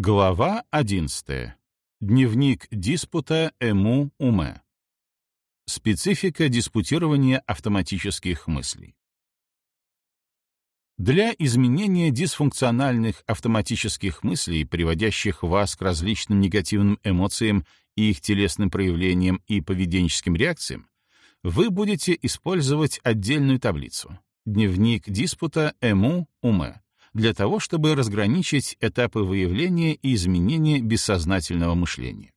Глава 11. Дневник диспута Эму Уме. Специфика диспутирования автоматических мыслей. Для изменения дисфункциональных автоматических мыслей, приводящих вас к различным негативным эмоциям и их телесным проявлениям и поведенческим реакциям, вы будете использовать отдельную таблицу — дневник диспута Эму Уме для того, чтобы разграничить этапы выявления и изменения бессознательного мышления.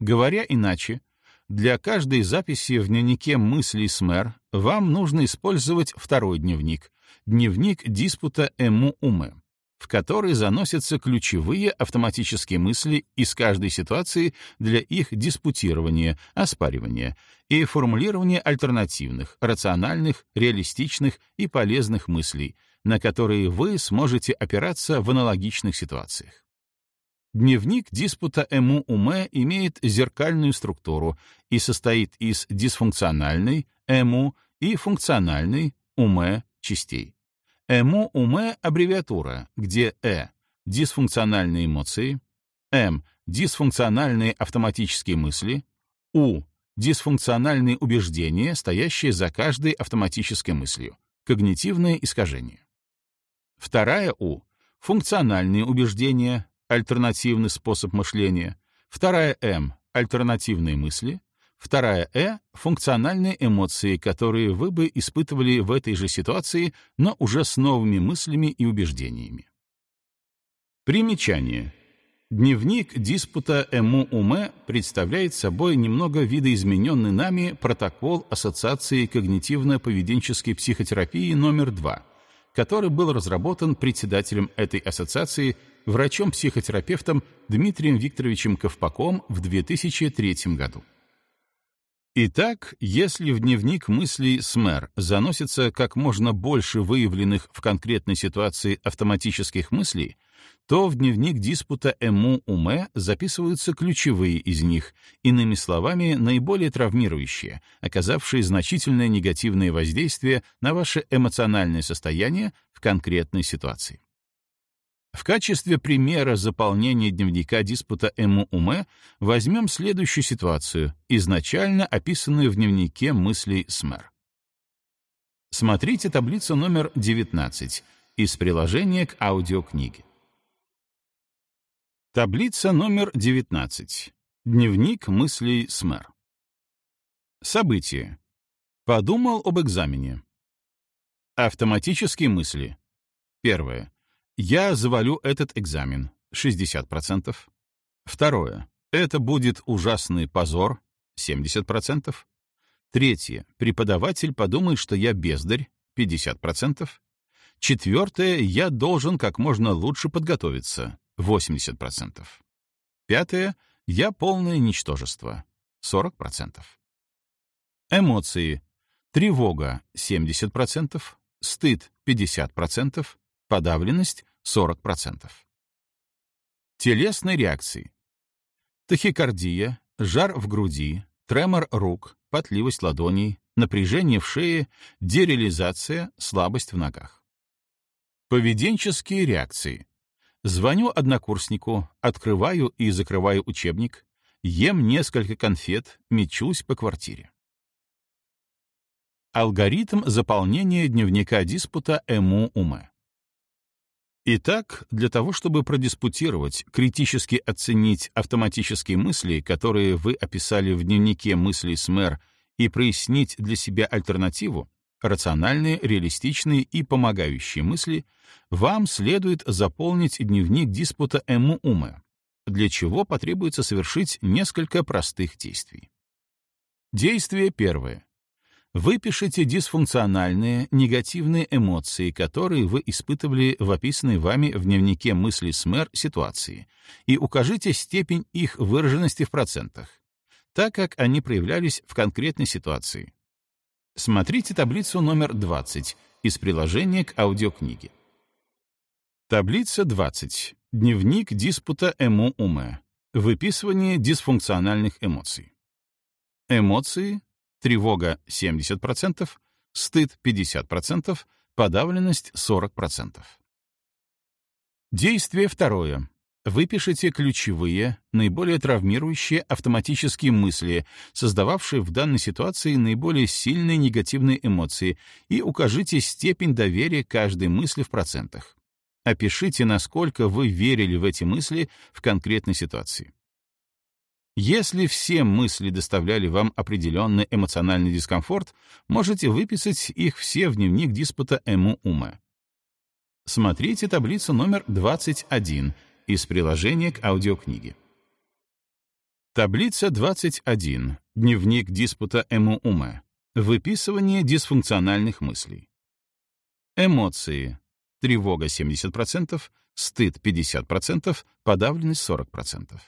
Говоря иначе, для каждой записи в дневнике мыслей СМЭР вам нужно использовать второй дневник, дневник диспута Эму-Уме, в который заносятся ключевые автоматические мысли из каждой ситуации для их диспутирования, оспаривания и формулирования альтернативных, рациональных, реалистичных и полезных мыслей — на которые вы сможете опираться в аналогичных ситуациях. Дневник диспута ЭМУ-УМЭ имеет зеркальную структуру и состоит из дисфункциональной ЭМУ и функциональной УМЭ частей. ЭМУ-УМЭ — аббревиатура, где Э — дисфункциональные эмоции, М — дисфункциональные автоматические мысли, У — дисфункциональные убеждения, стоящие за каждой автоматической мыслью, когнитивное искажение. Вторая У — функциональные убеждения, альтернативный способ мышления. Вторая М — альтернативные мысли. Вторая Э — функциональные эмоции, которые вы бы испытывали в этой же ситуации, но уже с новыми мыслями и убеждениями. Примечание. Дневник диспута ЭМУ-УМЭ представляет собой немного видоизмененный нами протокол Ассоциации когнитивно-поведенческой психотерапии номер 2, который был разработан председателем этой ассоциации, врачом-психотерапевтом Дмитрием Викторовичем Ковпаком в 2003 году. Итак, если в дневник мыслей СМЭР заносится как можно больше выявленных в конкретной ситуации автоматических мыслей, то в дневник диспута ЭМУ-УМЭ записываются ключевые из них, иными словами, наиболее травмирующие, оказавшие значительное негативное воздействие на ваше эмоциональное состояние в конкретной ситуации. В качестве примера заполнения дневника диспута ЭМУ-УМЭ возьмем следующую ситуацию, изначально описанную в дневнике мыслей СМЭР. Смотрите таблицу номер 19 из приложения к аудиокниге. Таблица номер 19. Дневник мыслей СМЭР. События. Подумал об экзамене. Автоматические мысли. Первое. Я завалю этот экзамен. 60%. Второе. Это будет ужасный позор. 70%. Третье. Преподаватель подумает, что я бездарь. 50%. Четвертое. Я должен как можно лучше подготовиться. 80%. Пятое — я полное ничтожество, 40%. Эмоции. Тревога — 70%, стыд — 50%, подавленность — 40%. Телесные реакции. Тахикардия, жар в груди, тремор рук, потливость ладоней, напряжение в шее, дереализация, слабость в ногах. Поведенческие реакции. Звоню однокурснику, открываю и закрываю учебник, ем несколько конфет, мечусь по квартире. Алгоритм заполнения дневника диспута ЭМУ-УМЭ. Итак, для того, чтобы продиспутировать, критически оценить автоматические мысли, которые вы описали в дневнике мыслей СМЭР, и прояснить для себя альтернативу, рациональные, реалистичные и помогающие мысли, вам следует заполнить дневник диспута ЭМУ-УМЭ, для чего потребуется совершить несколько простых действий. Действие первое. Выпишите дисфункциональные, негативные эмоции, которые вы испытывали в описанной вами в дневнике мысли СМЭР ситуации, и укажите степень их выраженности в процентах, так как они проявлялись в конкретной ситуации, Смотрите таблицу номер 20 из приложения к аудиокниге. Таблица 20. Дневник диспута ЭМУ-УМЭ. Выписывание дисфункциональных эмоций. Эмоции. Тревога 70%, стыд 50%, подавленность 40%. Действие второе. Выпишите ключевые, наиболее травмирующие автоматические мысли, создававшие в данной ситуации наиболее сильные негативные эмоции, и укажите степень доверия каждой мысли в процентах. Опишите, насколько вы верили в эти мысли в конкретной ситуации. Если все мысли доставляли вам определенный эмоциональный дискомфорт, можете выписать их все в дневник диспута Эму Ума. Смотрите таблицу номер 21 из приложения к аудиокниге. Таблица 21. Дневник диспута Эму-Ума. Выписывание дисфункциональных мыслей. Эмоции. Тревога 70%, стыд 50%, подавленность 40%.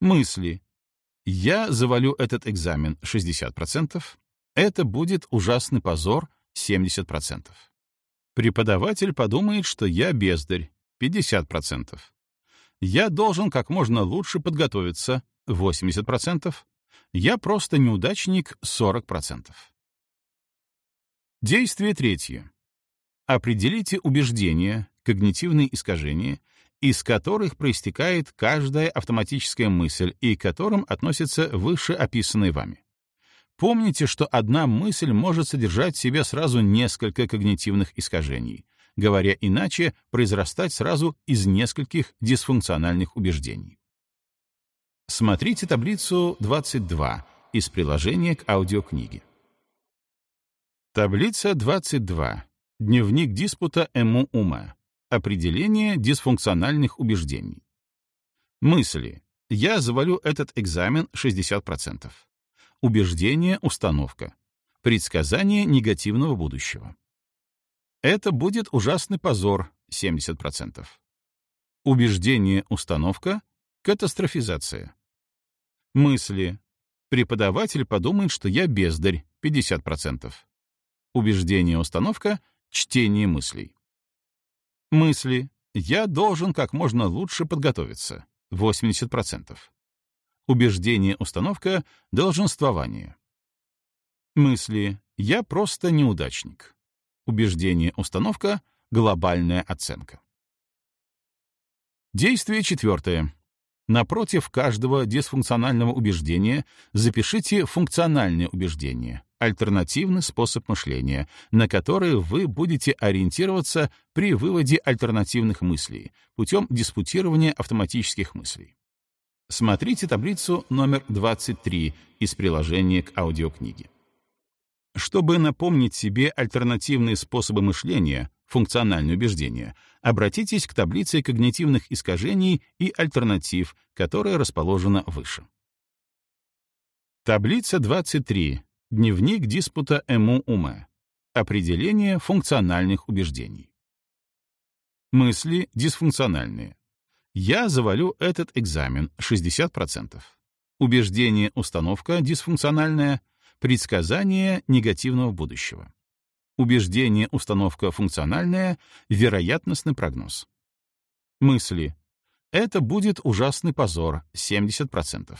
Мысли. Я завалю этот экзамен 60%, это будет ужасный позор 70%. Преподаватель подумает, что я бездарь 50%. Я должен как можно лучше подготовиться — 80%. Я просто неудачник — 40%. Действие третье. Определите убеждения, когнитивные искажения, из которых проистекает каждая автоматическая мысль и к которым относятся вышеописанные вами. Помните, что одна мысль может содержать в себе сразу несколько когнитивных искажений, говоря иначе, произрастать сразу из нескольких дисфункциональных убеждений. Смотрите таблицу 22 из приложения к аудиокниге. Таблица 22. Дневник диспута Эму Ума. Определение дисфункциональных убеждений. Мысли. Я завалю этот экзамен 60%. Убеждение, установка. Предсказание негативного будущего. Это будет ужасный позор, 70%. Убеждение, установка, катастрофизация. Мысли. Преподаватель подумает, что я бездарь, 50%. Убеждение, установка, чтение мыслей. Мысли. Я должен как можно лучше подготовиться, 80%. Убеждение, установка, долженствование. Мысли. Я просто неудачник. Убеждение, установка, глобальная оценка. Действие четвертое. Напротив каждого дисфункционального убеждения запишите функциональное убеждение, альтернативный способ мышления, на который вы будете ориентироваться при выводе альтернативных мыслей путем диспутирования автоматических мыслей. Смотрите таблицу номер 23 из приложения к аудиокниге. Чтобы напомнить себе альтернативные способы мышления, функциональные убеждения, обратитесь к таблице когнитивных искажений и альтернатив, которая расположена выше. Таблица 23. Дневник диспута Эму-Ума. Определение функциональных убеждений. Мысли дисфункциональные. Я завалю этот экзамен 60%. Убеждение, установка дисфункциональная — Предсказание негативного будущего. Убеждение, установка функциональная, вероятностный прогноз. Мысли. Это будет ужасный позор, 70%.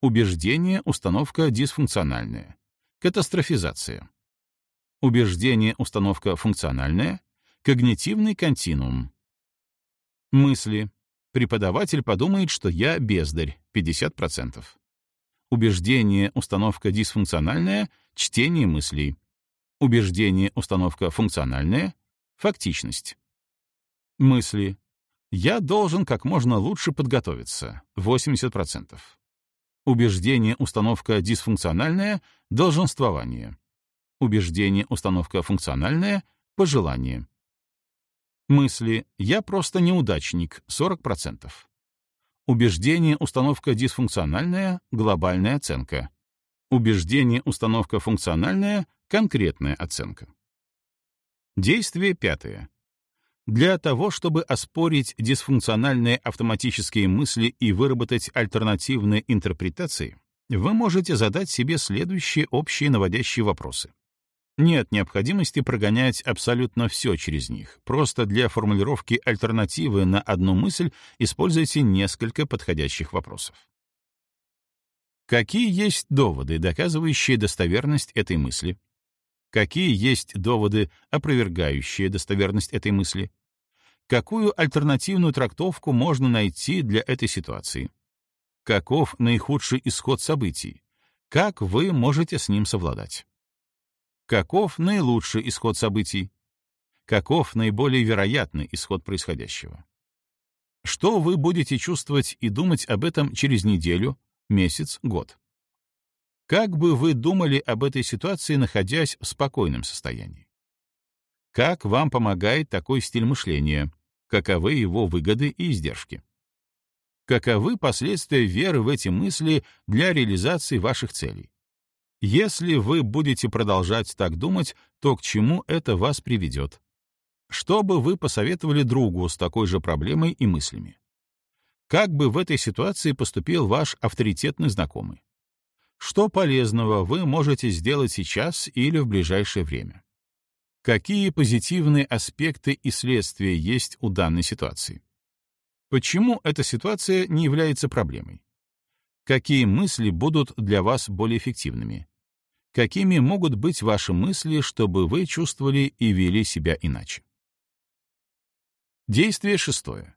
Убеждение, установка дисфункциональная. Катастрофизация. Убеждение, установка функциональная. Когнитивный континуум. Мысли. Преподаватель подумает, что я бездарь, 50% убеждение, установка дисфункциональная, чтение мыслей. Убеждение, установка функциональная, фактичность. Мысли. Я должен как можно лучше подготовиться, 80%. Убеждение, установка дисфункциональная, долженствование. Убеждение, установка функциональная, пожелание. Мысли. Я просто неудачник, 40%. Убеждение, установка дисфункциональная, глобальная оценка. Убеждение, установка функциональная, конкретная оценка. Действие пятое. Для того, чтобы оспорить дисфункциональные автоматические мысли и выработать альтернативные интерпретации, вы можете задать себе следующие общие наводящие вопросы. Нет необходимости прогонять абсолютно все через них. Просто для формулировки альтернативы на одну мысль используйте несколько подходящих вопросов. Какие есть доводы, доказывающие достоверность этой мысли? Какие есть доводы, опровергающие достоверность этой мысли? Какую альтернативную трактовку можно найти для этой ситуации? Каков наихудший исход событий? Как вы можете с ним совладать? Каков наилучший исход событий? Каков наиболее вероятный исход происходящего? Что вы будете чувствовать и думать об этом через неделю, месяц, год? Как бы вы думали об этой ситуации, находясь в спокойном состоянии? Как вам помогает такой стиль мышления? Каковы его выгоды и издержки? Каковы последствия веры в эти мысли для реализации ваших целей? Если вы будете продолжать так думать, то к чему это вас приведет? Что бы вы посоветовали другу с такой же проблемой и мыслями? Как бы в этой ситуации поступил ваш авторитетный знакомый? Что полезного вы можете сделать сейчас или в ближайшее время? Какие позитивные аспекты и следствия есть у данной ситуации? Почему эта ситуация не является проблемой? Какие мысли будут для вас более эффективными? Какими могут быть ваши мысли, чтобы вы чувствовали и вели себя иначе? Действие шестое.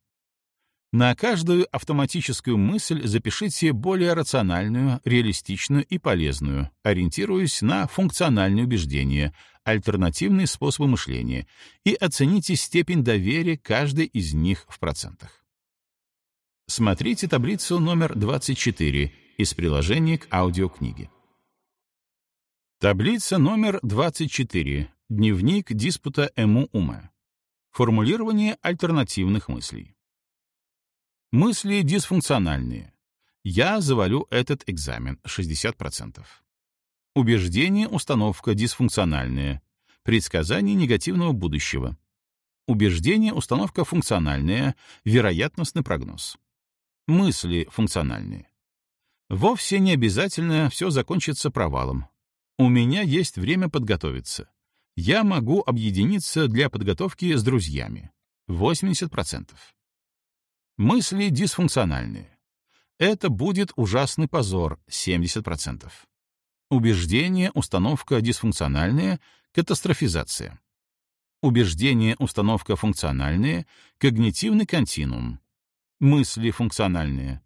На каждую автоматическую мысль запишите более рациональную, реалистичную и полезную, ориентируясь на функциональные убеждения, альтернативные способы мышления, и оцените степень доверия каждой из них в процентах. Смотрите таблицу номер 24 из приложения к аудиокниге. Таблица номер 24. Дневник диспута Эму Ума. Формулирование альтернативных мыслей. Мысли дисфункциональные. Я завалю этот экзамен 60%. Убеждение, установка дисфункциональная. Предсказание негативного будущего. Убеждение, установка функциональная, вероятностный прогноз. Мысли функциональные. Вовсе не обязательно все закончится провалом. У меня есть время подготовиться я могу объединиться для подготовки с друзьями. 80%. Мысли дисфункциональные. Это будет ужасный позор. 70%. Убеждение, установка дисфункциональная, катастрофизация. Убеждение, установка функциональная, когнитивный континуум. Мысли функциональные.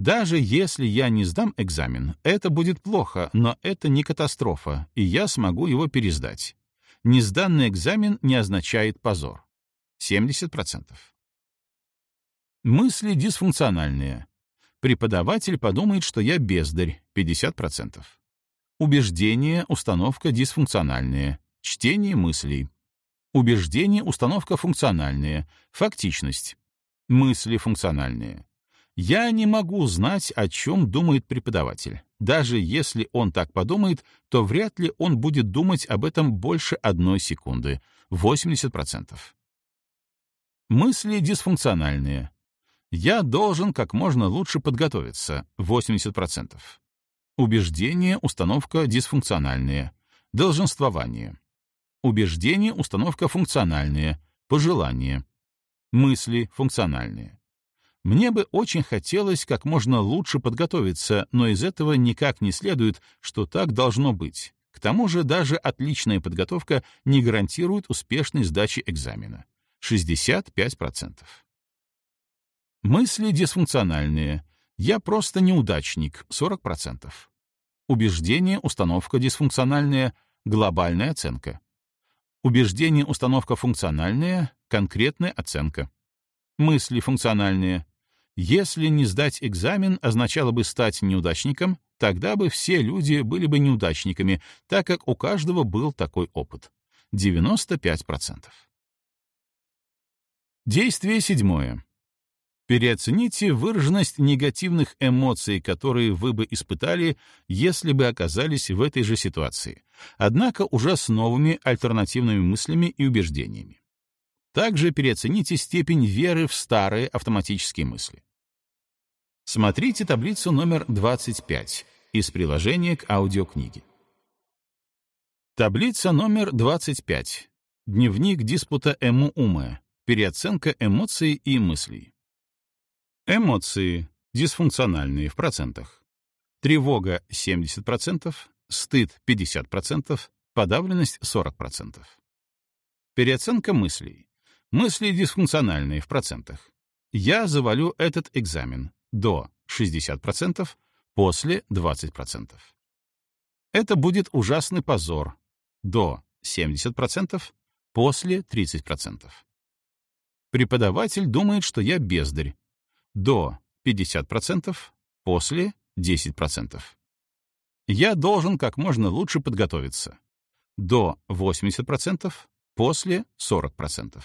Даже если я не сдам экзамен, это будет плохо, но это не катастрофа, и я смогу его пересдать несданный экзамен не означает позор. 70%. Мысли дисфункциональные. Преподаватель подумает, что я бездарь. 50%. Убеждение, установка дисфункциональная. Чтение мыслей. Убеждение, установка функциональная. Фактичность. Мысли функциональные. Я не могу знать, о чем думает преподаватель. Даже если он так подумает, то вряд ли он будет думать об этом больше одной секунды — 80%. Мысли дисфункциональные. Я должен как можно лучше подготовиться — 80%. Убеждение, установка дисфункциональные. Долженствование. Убеждение, установка функциональные. Пожелание. Мысли функциональные. Мне бы очень хотелось как можно лучше подготовиться, но из этого никак не следует, что так должно быть. К тому же даже отличная подготовка не гарантирует успешной сдачи экзамена. 65%. Мысли дисфункциональные. Я просто неудачник. 40%. Убеждение, установка дисфункциональная, глобальная оценка. Убеждение, установка функциональная, конкретная оценка. Мысли функциональные. Если не сдать экзамен означало бы стать неудачником, тогда бы все люди были бы неудачниками, так как у каждого был такой опыт. 95%. Действие седьмое. Переоцените выраженность негативных эмоций, которые вы бы испытали, если бы оказались в этой же ситуации, однако уже с новыми альтернативными мыслями и убеждениями. Также переоцените степень веры в старые автоматические мысли. Смотрите таблицу номер 25 из приложения к аудиокниге. Таблица номер 25. Дневник диспута Эму Уме. Переоценка эмоций и мыслей. Эмоции дисфункциональные в процентах. Тревога 70%, стыд 50%, подавленность 40%. Переоценка мыслей. Мысли дисфункциональные в процентах. Я завалю этот экзамен до 60%, после 20%. Это будет ужасный позор до 70%, после 30%. Преподаватель думает, что я бездарь до 50%, после 10%. Я должен как можно лучше подготовиться до 80%, после 40%.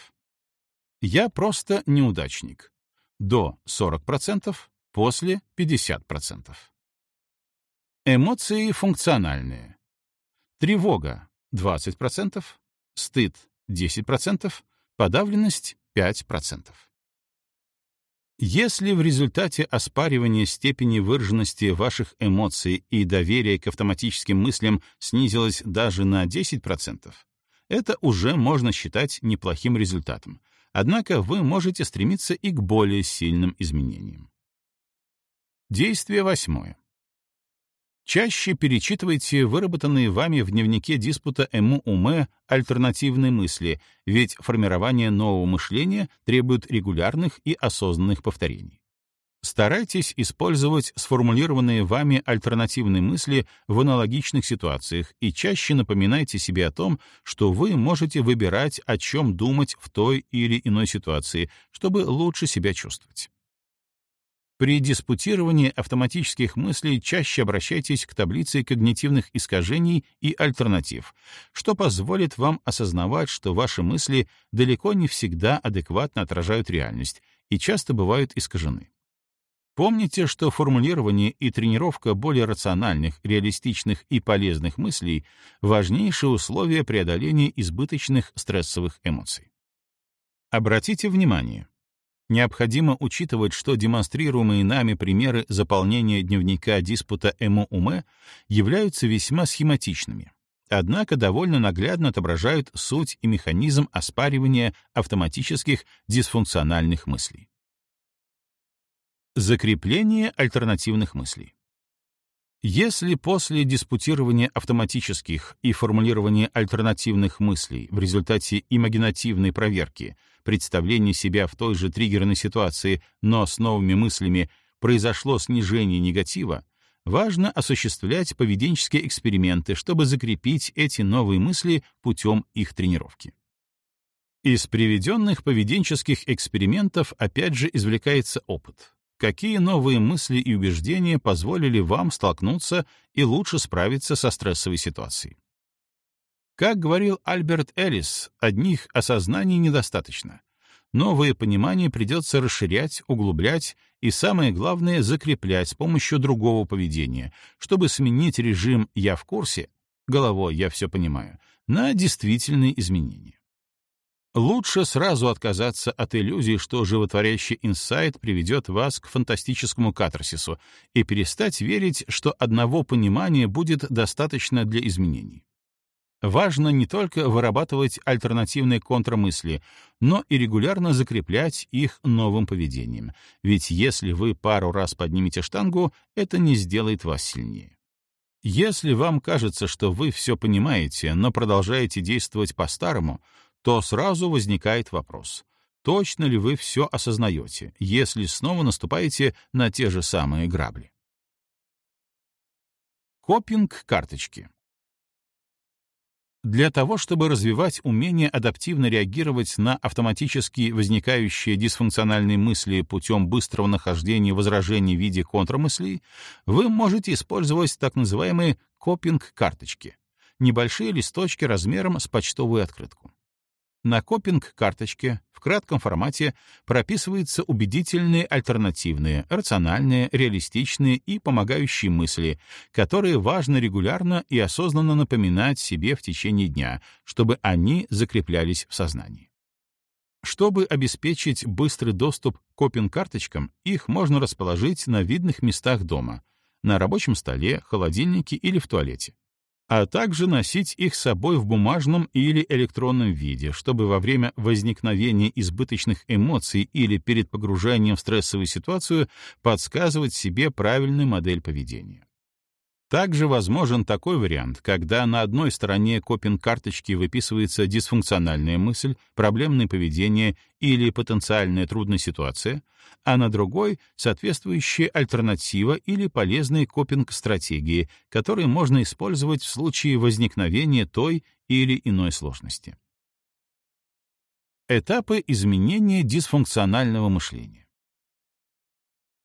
Я просто неудачник до 40%, после 50%. Эмоции функциональные. Тревога 20%, стыд 10%, подавленность 5%. Если в результате оспаривания степени выраженности ваших эмоций и доверия к автоматическим мыслям снизилось даже на 10%, это уже можно считать неплохим результатом, однако вы можете стремиться и к более сильным изменениям. Действие восьмое. Чаще перечитывайте выработанные вами в дневнике диспута ЭМУ-УМЭ альтернативные мысли, ведь формирование нового мышления требует регулярных и осознанных повторений. Старайтесь использовать сформулированные вами альтернативные мысли в аналогичных ситуациях и чаще напоминайте себе о том, что вы можете выбирать, о чем думать в той или иной ситуации, чтобы лучше себя чувствовать. При диспутировании автоматических мыслей чаще обращайтесь к таблице когнитивных искажений и альтернатив, что позволит вам осознавать, что ваши мысли далеко не всегда адекватно отражают реальность и часто бывают искажены. Помните, что формулирование и тренировка более рациональных, реалистичных и полезных мыслей — важнейшие условия преодоления избыточных стрессовых эмоций. Обратите внимание, Необходимо учитывать, что демонстрируемые нами примеры заполнения дневника диспута ЭМО-УМЭ являются весьма схематичными, однако довольно наглядно отображают суть и механизм оспаривания автоматических дисфункциональных мыслей. Закрепление альтернативных мыслей. Если после диспутирования автоматических и формулирования альтернативных мыслей в результате имагинативной проверки представление себя в той же триггерной ситуации, но с новыми мыслями, произошло снижение негатива, важно осуществлять поведенческие эксперименты, чтобы закрепить эти новые мысли путем их тренировки. Из приведенных поведенческих экспериментов опять же извлекается опыт. Какие новые мысли и убеждения позволили вам столкнуться и лучше справиться со стрессовой ситуацией? Как говорил Альберт Эллис, одних осознаний недостаточно. Новые понимания придется расширять, углублять и, самое главное, закреплять с помощью другого поведения, чтобы сменить режим «я в курсе», головой «я все понимаю», на действительные изменения. Лучше сразу отказаться от иллюзии, что животворящий инсайт приведет вас к фантастическому катарсису, и перестать верить, что одного понимания будет достаточно для изменений. Важно не только вырабатывать альтернативные контрмысли, но и регулярно закреплять их новым поведением, ведь если вы пару раз поднимете штангу, это не сделает вас сильнее. Если вам кажется, что вы все понимаете, но продолжаете действовать по-старому, то сразу возникает вопрос, точно ли вы все осознаете, если снова наступаете на те же самые грабли. Копинг карточки. Для того, чтобы развивать умение адаптивно реагировать на автоматически возникающие дисфункциональные мысли путем быстрого нахождения возражений в виде контрмыслей, вы можете использовать так называемые копинг-карточки — небольшие листочки размером с почтовую открытку. На копинг-карточке в кратком формате прописываются убедительные альтернативные, рациональные, реалистичные и помогающие мысли, которые важно регулярно и осознанно напоминать себе в течение дня, чтобы они закреплялись в сознании. Чтобы обеспечить быстрый доступ к копинг-карточкам, их можно расположить на видных местах дома — на рабочем столе, холодильнике или в туалете а также носить их с собой в бумажном или электронном виде, чтобы во время возникновения избыточных эмоций или перед погружением в стрессовую ситуацию подсказывать себе правильную модель поведения. Также возможен такой вариант, когда на одной стороне копинг-карточки выписывается дисфункциональная мысль, проблемное поведение или потенциальная трудная ситуация, а на другой — соответствующая альтернатива или полезные копинг-стратегии, которые можно использовать в случае возникновения той или иной сложности. Этапы изменения дисфункционального мышления.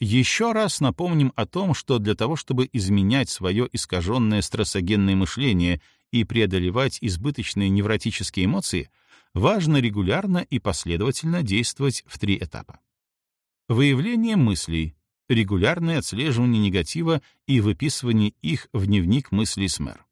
Еще раз напомним о том, что для того, чтобы изменять свое искаженное стрессогенное мышление и преодолевать избыточные невротические эмоции, важно регулярно и последовательно действовать в три этапа. Выявление мыслей, регулярное отслеживание негатива и выписывание их в дневник мыслей СМЭР.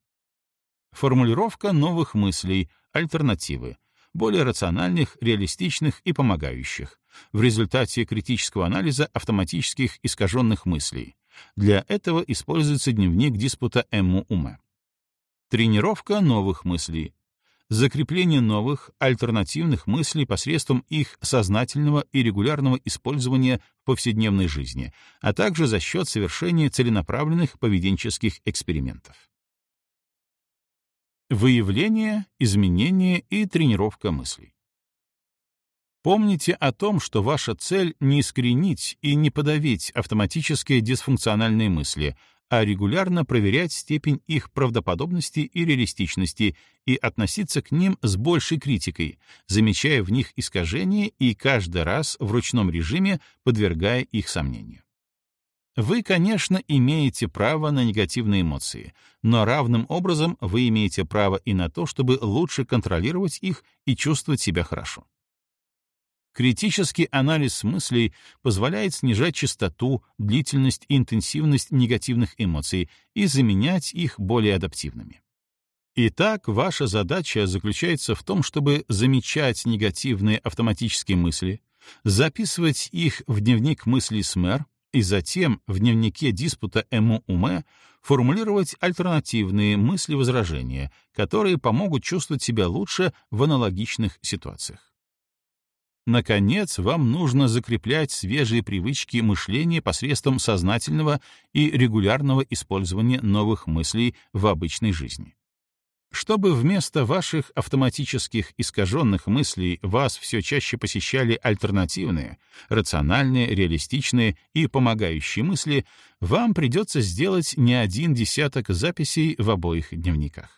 Формулировка новых мыслей, альтернативы, более рациональных, реалистичных и помогающих, в результате критического анализа автоматических искаженных мыслей. Для этого используется дневник диспута Эмму Уме. Тренировка новых мыслей. Закрепление новых, альтернативных мыслей посредством их сознательного и регулярного использования в повседневной жизни, а также за счет совершения целенаправленных поведенческих экспериментов. Выявление, изменение и тренировка мыслей. Помните о том, что ваша цель не искоренить и не подавить автоматические дисфункциональные мысли, а регулярно проверять степень их правдоподобности и реалистичности и относиться к ним с большей критикой, замечая в них искажения и каждый раз в ручном режиме подвергая их сомнению. Вы, конечно, имеете право на негативные эмоции, но равным образом вы имеете право и на то, чтобы лучше контролировать их и чувствовать себя хорошо. Критический анализ мыслей позволяет снижать частоту, длительность и интенсивность негативных эмоций и заменять их более адаптивными. Итак, ваша задача заключается в том, чтобы замечать негативные автоматические мысли, записывать их в дневник мыслей СМЭР, и затем в дневнике диспута ЭМУ-УМЭ формулировать альтернативные мысли-возражения, которые помогут чувствовать себя лучше в аналогичных ситуациях. Наконец, вам нужно закреплять свежие привычки мышления посредством сознательного и регулярного использования новых мыслей в обычной жизни. Чтобы вместо ваших автоматических искаженных мыслей вас все чаще посещали альтернативные, рациональные, реалистичные и помогающие мысли, вам придется сделать не один десяток записей в обоих дневниках.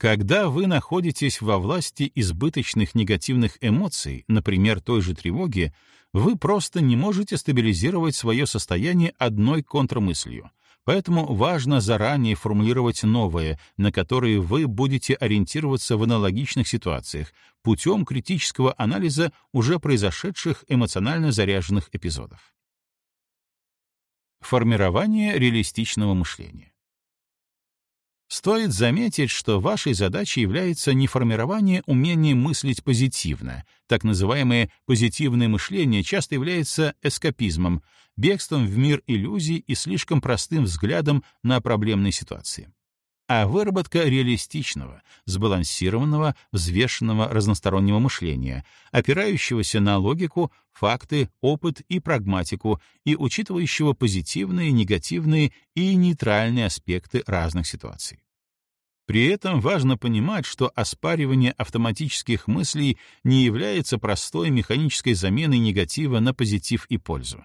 Когда вы находитесь во власти избыточных негативных эмоций, например, той же тревоги, вы просто не можете стабилизировать свое состояние одной контрмыслью, Поэтому важно заранее формулировать новые, на которые вы будете ориентироваться в аналогичных ситуациях, путем критического анализа уже произошедших эмоционально заряженных эпизодов. Формирование реалистичного мышления. Стоит заметить, что вашей задачей является не формирование умения мыслить позитивно. Так называемое позитивное мышление часто является эскапизмом, бегством в мир иллюзий и слишком простым взглядом на проблемные ситуации. А выработка реалистичного, сбалансированного, взвешенного разностороннего мышления, опирающегося на логику, факты, опыт и прагматику и учитывающего позитивные, негативные и нейтральные аспекты разных ситуаций. При этом важно понимать, что оспаривание автоматических мыслей не является простой механической заменой негатива на позитив и пользу,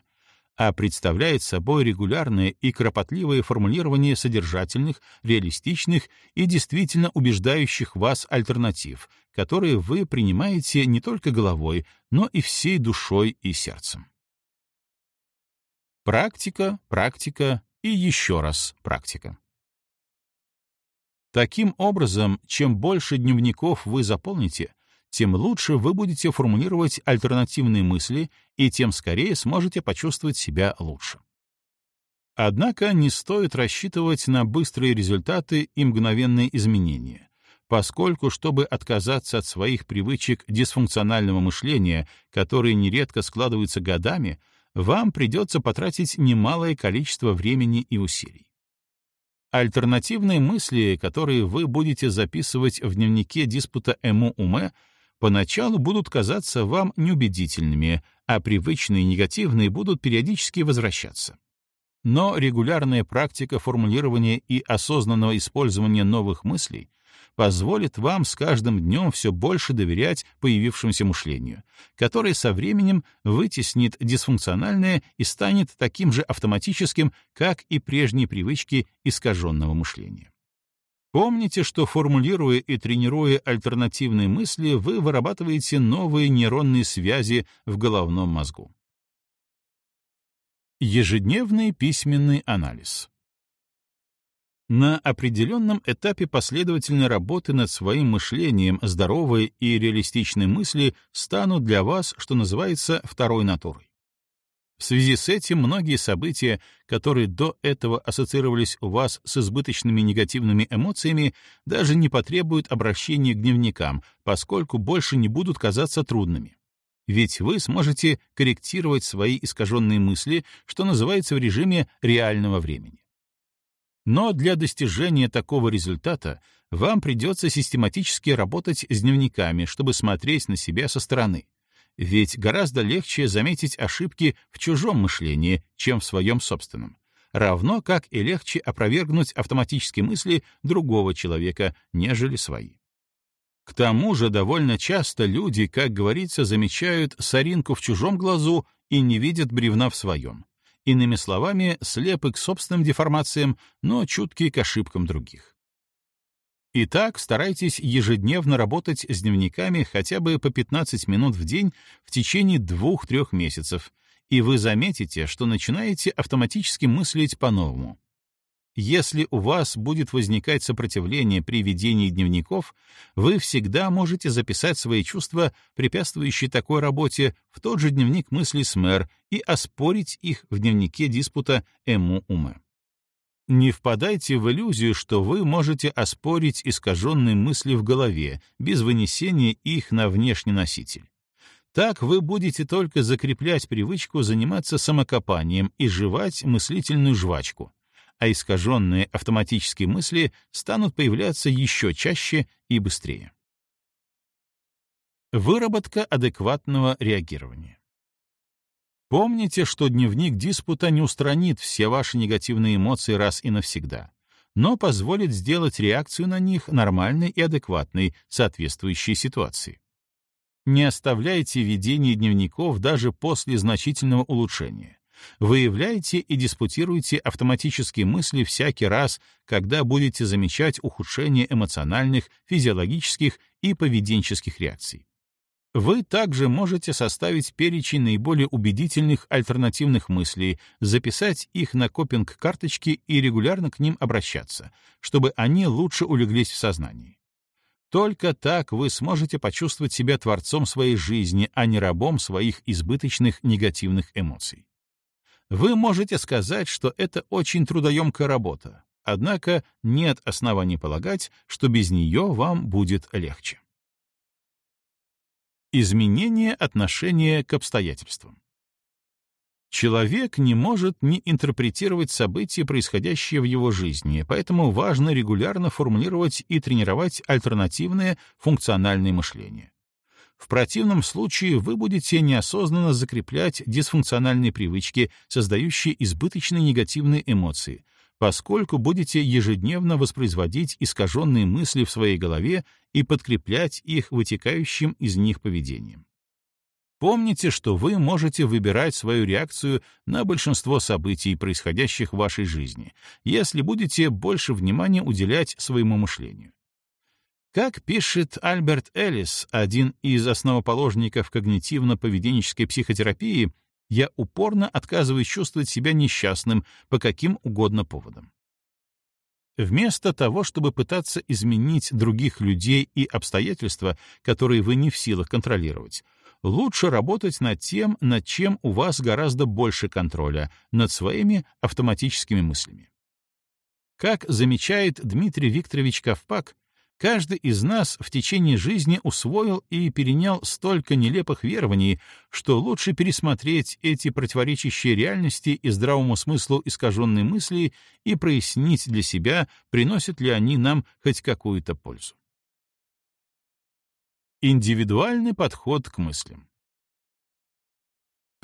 а представляет собой регулярное и кропотливое формулирование содержательных, реалистичных и действительно убеждающих вас альтернатив, которые вы принимаете не только головой, но и всей душой и сердцем. Практика, практика и еще раз практика. Таким образом, чем больше дневников вы заполните, тем лучше вы будете формулировать альтернативные мысли и тем скорее сможете почувствовать себя лучше. Однако не стоит рассчитывать на быстрые результаты и мгновенные изменения, поскольку, чтобы отказаться от своих привычек дисфункционального мышления, которые нередко складываются годами, вам придется потратить немалое количество времени и усилий. Альтернативные мысли, которые вы будете записывать в дневнике диспута ЭМУ-УМЭ, поначалу будут казаться вам неубедительными, а привычные негативные будут периодически возвращаться. Но регулярная практика формулирования и осознанного использования новых мыслей позволит вам с каждым днем все больше доверять появившемуся мышлению, которое со временем вытеснит дисфункциональное и станет таким же автоматическим, как и прежние привычки искаженного мышления. Помните, что формулируя и тренируя альтернативные мысли, вы вырабатываете новые нейронные связи в головном мозгу. Ежедневный письменный анализ. На определенном этапе последовательной работы над своим мышлением здоровые и реалистичные мысли станут для вас, что называется, второй натурой. В связи с этим многие события, которые до этого ассоциировались у вас с избыточными негативными эмоциями, даже не потребуют обращения к дневникам, поскольку больше не будут казаться трудными. Ведь вы сможете корректировать свои искаженные мысли, что называется в режиме реального времени. Но для достижения такого результата вам придется систематически работать с дневниками, чтобы смотреть на себя со стороны. Ведь гораздо легче заметить ошибки в чужом мышлении, чем в своем собственном. Равно как и легче опровергнуть автоматические мысли другого человека, нежели свои. К тому же довольно часто люди, как говорится, замечают соринку в чужом глазу и не видят бревна в своем. Иными словами, слепы к собственным деформациям, но чутки к ошибкам других. Итак, старайтесь ежедневно работать с дневниками хотя бы по 15 минут в день в течение 2-3 месяцев, и вы заметите, что начинаете автоматически мыслить по-новому. Если у вас будет возникать сопротивление при ведении дневников, вы всегда можете записать свои чувства, препятствующие такой работе, в тот же дневник мыслей с мэр и оспорить их в дневнике диспута Эму-Уме. Не впадайте в иллюзию, что вы можете оспорить искаженные мысли в голове без вынесения их на внешний носитель. Так вы будете только закреплять привычку заниматься самокопанием и жевать мыслительную жвачку, а искаженные автоматические мысли станут появляться еще чаще и быстрее. Выработка адекватного реагирования. Помните, что дневник диспута не устранит все ваши негативные эмоции раз и навсегда, но позволит сделать реакцию на них нормальной и адекватной, соответствующей ситуации. Не оставляйте ведение дневников даже после значительного улучшения. Выявляйте и диспутируйте автоматические мысли всякий раз, когда будете замечать ухудшение эмоциональных, физиологических и поведенческих реакций. Вы также можете составить перечень наиболее убедительных альтернативных мыслей, записать их на копинг-карточки и регулярно к ним обращаться, чтобы они лучше улеглись в сознании. Только так вы сможете почувствовать себя творцом своей жизни, а не рабом своих избыточных негативных эмоций. Вы можете сказать, что это очень трудоемкая работа, однако нет оснований полагать, что без нее вам будет легче. Изменение отношения к обстоятельствам. Человек не может не интерпретировать события, происходящие в его жизни, поэтому важно регулярно формулировать и тренировать альтернативное функциональное мышление. В противном случае вы будете неосознанно закреплять дисфункциональные привычки, создающие избыточные негативные эмоции, поскольку будете ежедневно воспроизводить искаженные мысли в своей голове и подкреплять их вытекающим из них поведением. Помните, что вы можете выбирать свою реакцию на большинство событий, происходящих в вашей жизни, если будете больше внимания уделять своему мышлению. Как пишет Альберт Эллис, один из основоположников когнитивно-поведенческой психотерапии, я упорно отказываюсь чувствовать себя несчастным по каким угодно поводам. Вместо того, чтобы пытаться изменить других людей и обстоятельства, которые вы не в силах контролировать, лучше работать над тем, над чем у вас гораздо больше контроля, над своими автоматическими мыслями. Как замечает Дмитрий Викторович Ковпак, Каждый из нас в течение жизни усвоил и перенял столько нелепых верований, что лучше пересмотреть эти противоречащие реальности и здравому смыслу искаженные мысли и прояснить для себя, приносят ли они нам хоть какую-то пользу. Индивидуальный подход к мыслям.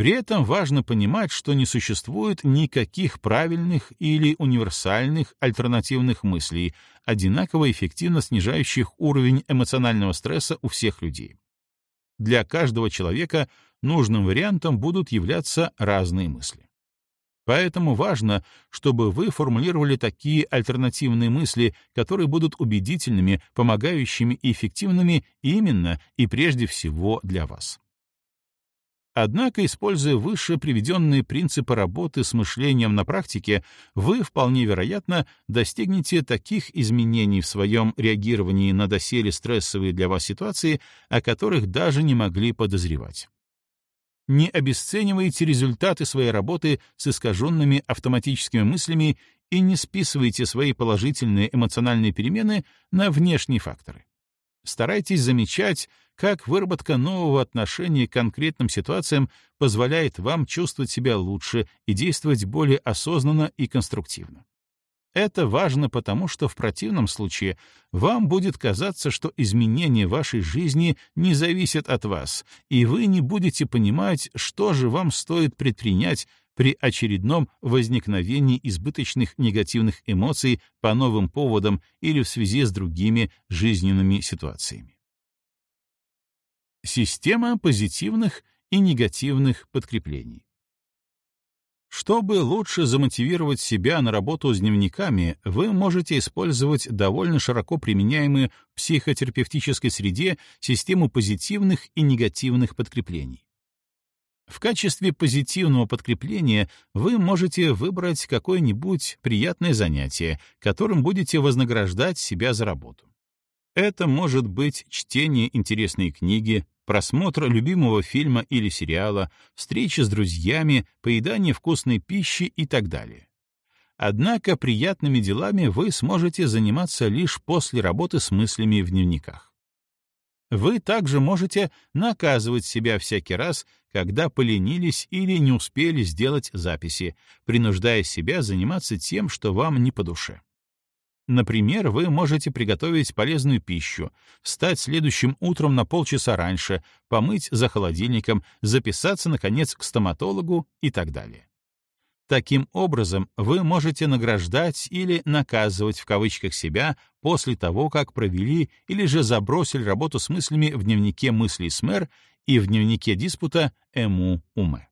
При этом важно понимать, что не существует никаких правильных или универсальных альтернативных мыслей, одинаково эффективно снижающих уровень эмоционального стресса у всех людей. Для каждого человека нужным вариантом будут являться разные мысли. Поэтому важно, чтобы вы формулировали такие альтернативные мысли, которые будут убедительными, помогающими и эффективными именно и прежде всего для вас. Однако, используя выше приведенные принципы работы с мышлением на практике, вы, вполне вероятно, достигнете таких изменений в своем реагировании на доселе стрессовые для вас ситуации, о которых даже не могли подозревать. Не обесценивайте результаты своей работы с искаженными автоматическими мыслями и не списывайте свои положительные эмоциональные перемены на внешние факторы. Старайтесь замечать, как выработка нового отношения к конкретным ситуациям позволяет вам чувствовать себя лучше и действовать более осознанно и конструктивно. Это важно потому, что в противном случае вам будет казаться, что изменения вашей жизни не зависят от вас, и вы не будете понимать, что же вам стоит предпринять при очередном возникновении избыточных негативных эмоций по новым поводам или в связи с другими жизненными ситуациями. Система позитивных и негативных подкреплений. Чтобы лучше замотивировать себя на работу с дневниками, вы можете использовать довольно широко применяемую в психотерапевтической среде систему позитивных и негативных подкреплений. В качестве позитивного подкрепления вы можете выбрать какое-нибудь приятное занятие, которым будете вознаграждать себя за работу. Это может быть чтение интересной книги, просмотр любимого фильма или сериала, встреча с друзьями, поедание вкусной пищи и так далее. Однако приятными делами вы сможете заниматься лишь после работы с мыслями в дневниках. Вы также можете наказывать себя всякий раз, когда поленились или не успели сделать записи, принуждая себя заниматься тем, что вам не по душе. Например, вы можете приготовить полезную пищу, встать следующим утром на полчаса раньше, помыть за холодильником, записаться, наконец, к стоматологу и так далее. Таким образом, вы можете награждать или наказывать в кавычках себя после того, как провели или же забросили работу с мыслями в дневнике мыслей СМЭР и в дневнике диспута ЭМУ-УМЭ.